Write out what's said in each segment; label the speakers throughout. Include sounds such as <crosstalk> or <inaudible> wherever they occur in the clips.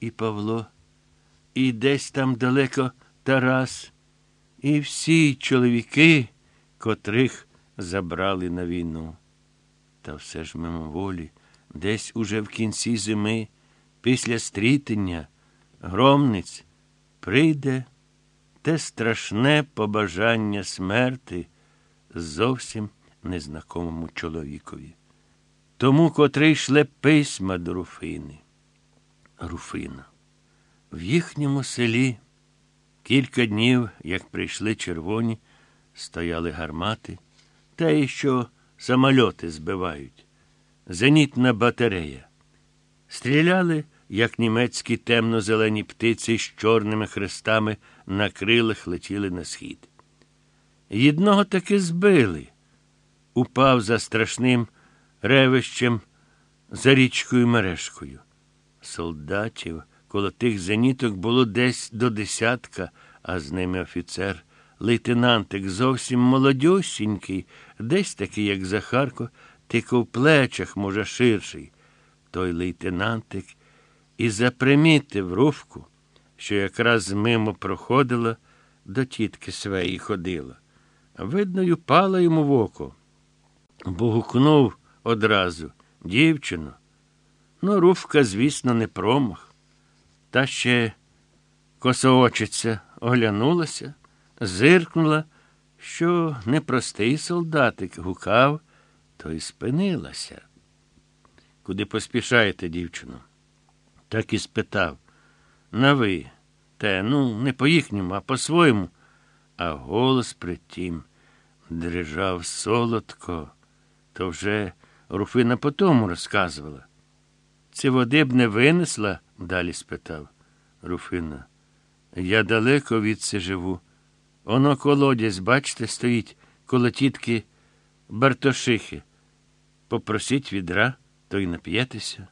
Speaker 1: і Павло, і десь там далеко Тарас, і всі чоловіки, котрих забрали на війну. Та все ж мимоволі, десь уже в кінці зими, після стрітення, громниць, прийде те страшне побажання смерти зовсім незнакомому чоловікові. Тому, котрий шле письма до Руфини. Руфина. В їхньому селі кілька днів, як прийшли червоні, стояли гармати, й що самольоти збивають. Зенітна батарея. Стріляли, як німецькі темно-зелені птиці з чорними хрестами на крилах летіли на схід. Єдного таки збили, упав за страшним ревищем за річкою мережкою. Солдатів коло тих зеніток було десь до десятка, а з ними офіцер, лейтенантик зовсім молодюсінький, десь такий, як Захарко, тільки в плечах, може, ширший. Той лейтенантик і запримітив Руфку, що якраз мимо проходила, до тітки своєї ходила. Видно, й упала йому в око. Бо гукнув одразу дівчино. Ну, Руфка, звісно, не промах. Та ще косоочиця оглянулася, зиркнула, що непростий солдатик гукав, то й спинилася. Куди поспішаєте, дівчино? Так і спитав. На ви, те, ну, не по їхньому, а по-своєму. А голос притім дрижав солодко, то вже Руфина по тому розказувала. Ці води б не винесла? далі спитав Руфина. Я далеко відси живу. Оно колодязь, бачите, стоїть коло тітки Бартошихи. Попросіть відра, то й нап'єтеся.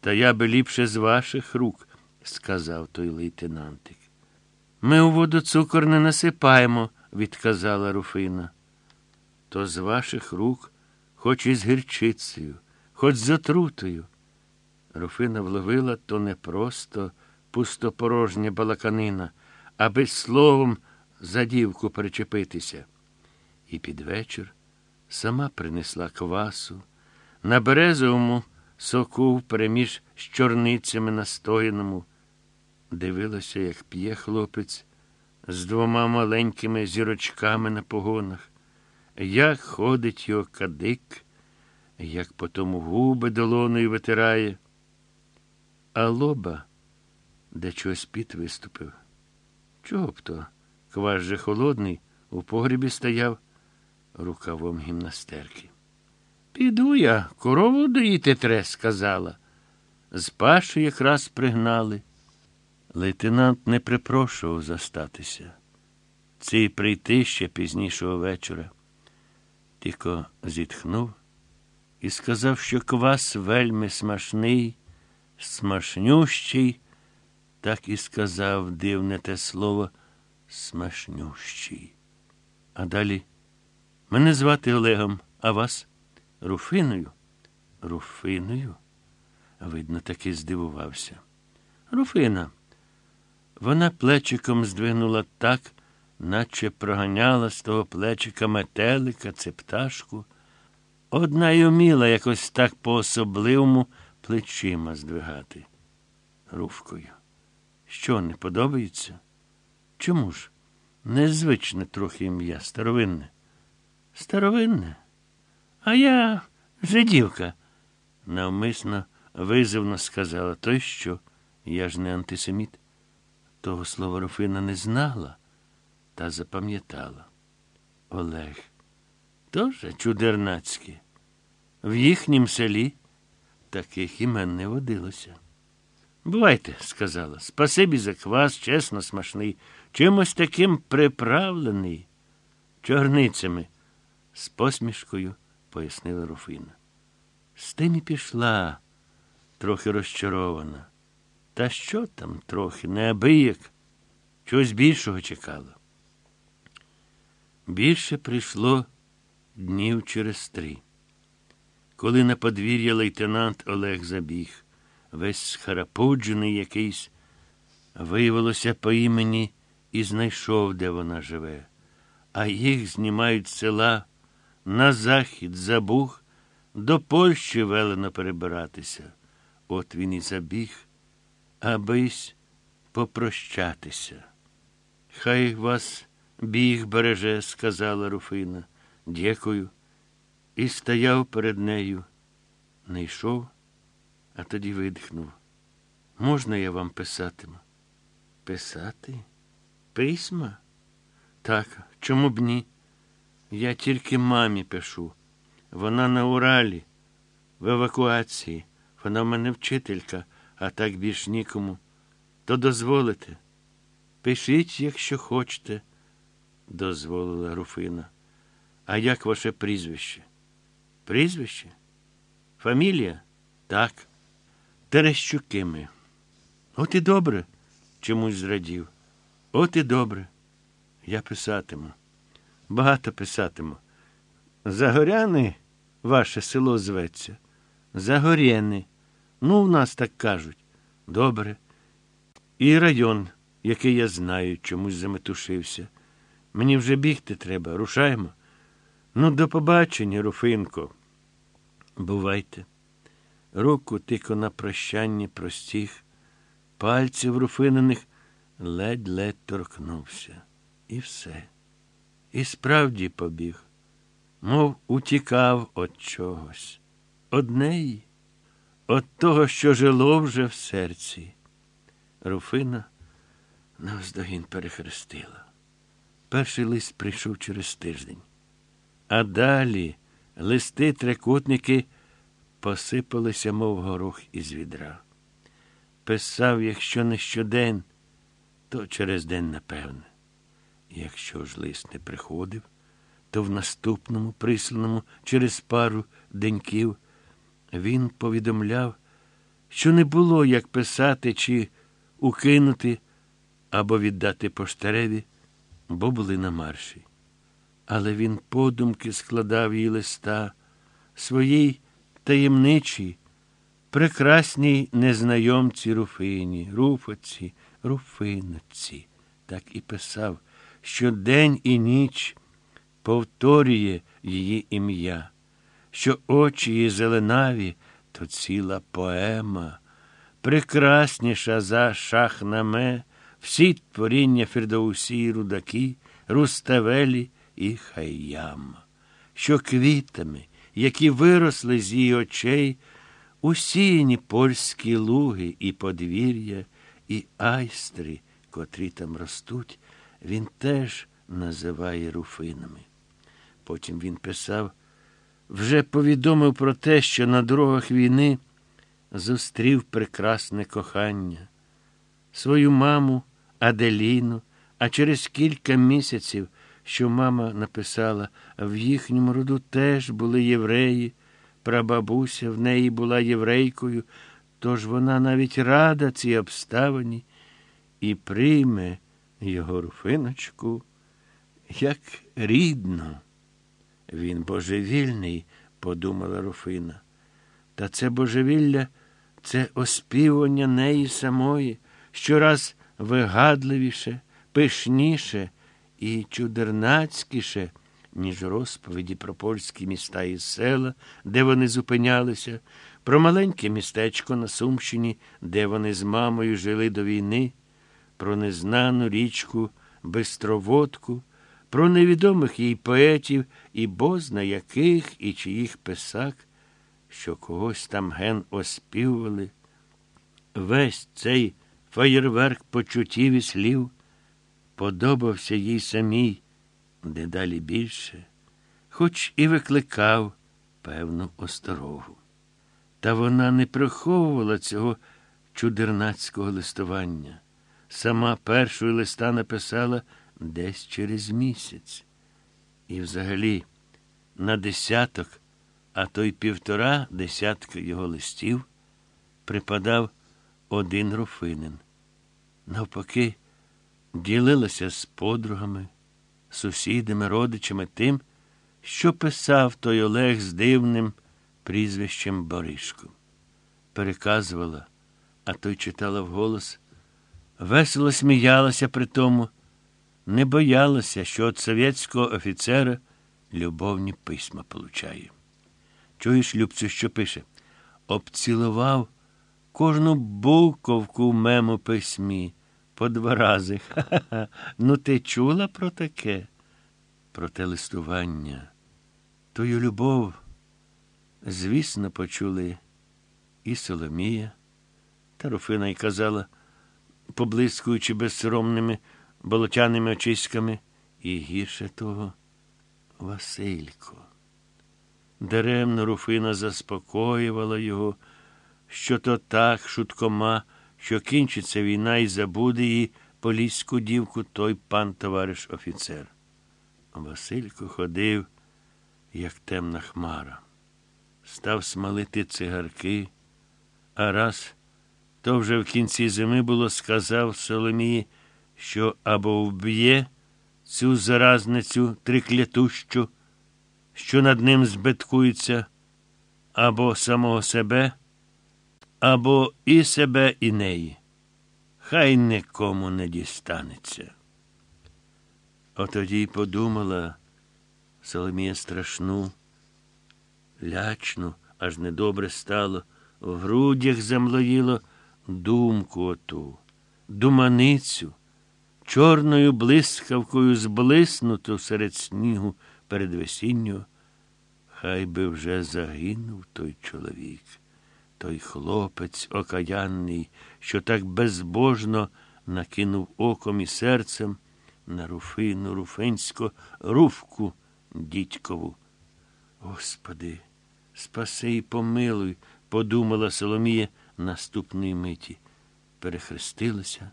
Speaker 1: Та я би ліпше з ваших рук, сказав той лейтенантик. Ми у воду цукор не насипаємо, відказала Руфина. То з ваших рук, хоч із гірчицею, хоч з отрутою. Руфина вловила то не просто пустопорожня балаканина, аби словом за дівку причепитися. І під вечір сама принесла квасу, на березовому соку переміж з чорницями настояному. Дивилася, як п'є хлопець з двома маленькими зірочками на погонах, як ходить його кадик, як потому губи долоною витирає а лоба, де чогось піт виступив. Чого б то? Квас же холодний, у погрібі стояв рукавом гімнастерки. Піду я, корову доїти тре, сказала. З паші якраз пригнали. Лейтенант не припрошував застатися. Цей прийти ще пізнішого вечора. Тільки зітхнув і сказав, що квас вельми смачний смашнющий, так і сказав дивне те слово смашнющий. А далі мене звати Олегом, а вас Руфиною? Руфиною? Видно, таки здивувався. Руфина. Вона плечиком здвинула так, наче проганяла з того плечика метелика, це пташку. Одна й уміла якось так по особливому плечима здвигати. Руфкою. Що не подобається? Чому ж? Незвичне трохи ім'я, старовинне. Старовинне? А я жидівка, навмисно визивно сказала. То й що? Я ж не антисеміт. Того слова Руфина не знала та запам'ятала. Олег. Тоже чудернацьке. В їхнім селі таких імен не водилося. Бувайте, сказала, спасибі за квас, чесно, смачний, чимось таким приправлений, чорницями, з посмішкою пояснила Руфина. З тим і пішла, трохи розчарована. Та що там трохи, неабияк, чогось більшого чекала. Більше прийшло днів через три. Коли на подвір'я лейтенант Олег забіг, весь схарапуджений якийсь. Виявилося по імені і знайшов, де вона живе. А їх знімають села на захід, за Буг, до Польщі велено перебиратися. От він і забіг, абись попрощатися. Хай вас біг береже, сказала Руфина. Дякую. І стояв перед нею. Не йшов, а тоді видихнув. Можна я вам писатиму? Писати? Письма? Так, чому б ні? Я тільки мамі пишу. Вона на Уралі, в евакуації. Вона в мене вчителька, а так більш нікому. То дозволите. Пишіть, якщо хочете, дозволила Руфина. А як ваше прізвище? Прізвище? Фамілія? Так. Терещуки ми. От і добре, чомусь зрадів. От і добре. Я писатиму. Багато писатиму. Загоряни ваше село зветься. Загорєни. Ну, в нас так кажуть. Добре. І район, який я знаю, чомусь заметушився. Мені вже бігти треба. Рушаємо. Ну, до побачення, Руфинко. Бувайте. Руку тико на прощання простіг, пальців руфинених ледь-ледь торкнувся. І все. І справді побіг, мов утікав від чогось. Од неї, від того, що жило вже в серці. Руфина навздогін перехрестила. Перший лист прийшов через тиждень. А далі листи трикутники посипалися, мов горох із відра. Писав, якщо не щодень, то через день, напевне. Якщо ж лист не приходив, то в наступному, присланому через пару деньків, він повідомляв, що не було як писати чи укинути або віддати поштареві, бо були на марші. Але він подумки складав її листа своїй таємничій, прекрасній незнайомці Руфині, Руфоці, Руфиноці, так і писав, що день і ніч повторює її ім'я, що очі її зеленаві то ціла поема, прекрасніша за шахнаме, всі творіння Фердоусі, Рудаки, Руставелі і Хайям, що квітами, які виросли з її очей, усіяні польські луги і подвір'я, і айстри, котрі там ростуть, він теж називає руфинами. Потім він писав, вже повідомив про те, що на дорогах війни зустрів прекрасне кохання, свою маму Аделіну, а через кілька місяців, що мама написала, в їхньому роду теж були євреї, прабабуся в неї була єврейкою, тож вона навіть рада цій обставині і прийме його руфиночку як рідну. Він божевільний, подумала Руфина. Та це божевілля, це оспівання неї самої, щораз вигадливіше, пишніше і чудернацькіше, ніж розповіді про польські міста і села, де вони зупинялися, про маленьке містечко на Сумщині, де вони з мамою жили до війни, про незнану річку Бистроводку, про невідомих їй поетів і бозна яких і чиїх писак, що когось там ген оспівували. Весь цей фаєрверк почуттів і слів подобався їй самій дедалі більше, хоч і викликав певну осторогу. Та вона не приховувала цього чудернацького листування. Сама першою листа написала десь через місяць. І взагалі на десяток, а то й півтора десятка його листів припадав один руфинин. Навпаки, ділилася з подругами, сусідами, родичами тим, що писав той Олег з дивним прізвищем Боришко. Переказувала, а той читала вголос, весело сміялася при тому, не боялася, що від совєтського офіцера любовні письма получає. Чуєш, Любцю, що пише? Обцілував кожну буковку в мему письмі по два рази. Ха-ха-ха. <laughs> Ну, ти чула про таке? Про те листування. Тою любов, звісно, почули і Соломія, та Руфина й казала, поблискуючи безсоромними болотяними очиськами, і гірше того Василько. Даремно Руфина заспокоювала його, що то так шуткома, що кінчиться війна і забуде її поліську дівку той пан товариш офіцер. Василько ходив, як темна хмара, став смалити цигарки, а раз то вже в кінці зими було сказав Соломії, що або вб'є цю заразницю триклятущу, що над ним збиткується, або самого себе, або і себе, і неї. Хай нікому не дістанеться. Отоді й подумала Соломія страшну, лячну, аж недобре стало, в грудях замлоїло думку оту, думаницю, чорною блискавкою зблиснуту серед снігу перед весінню. Хай би вже загинув той чоловік, той хлопець окаянний, що так безбожно накинув оком і серцем на руфину, руфинську руфку дідькову. Господи, спаси і помилуй, подумала Соломія наступної миті. Перехрестилася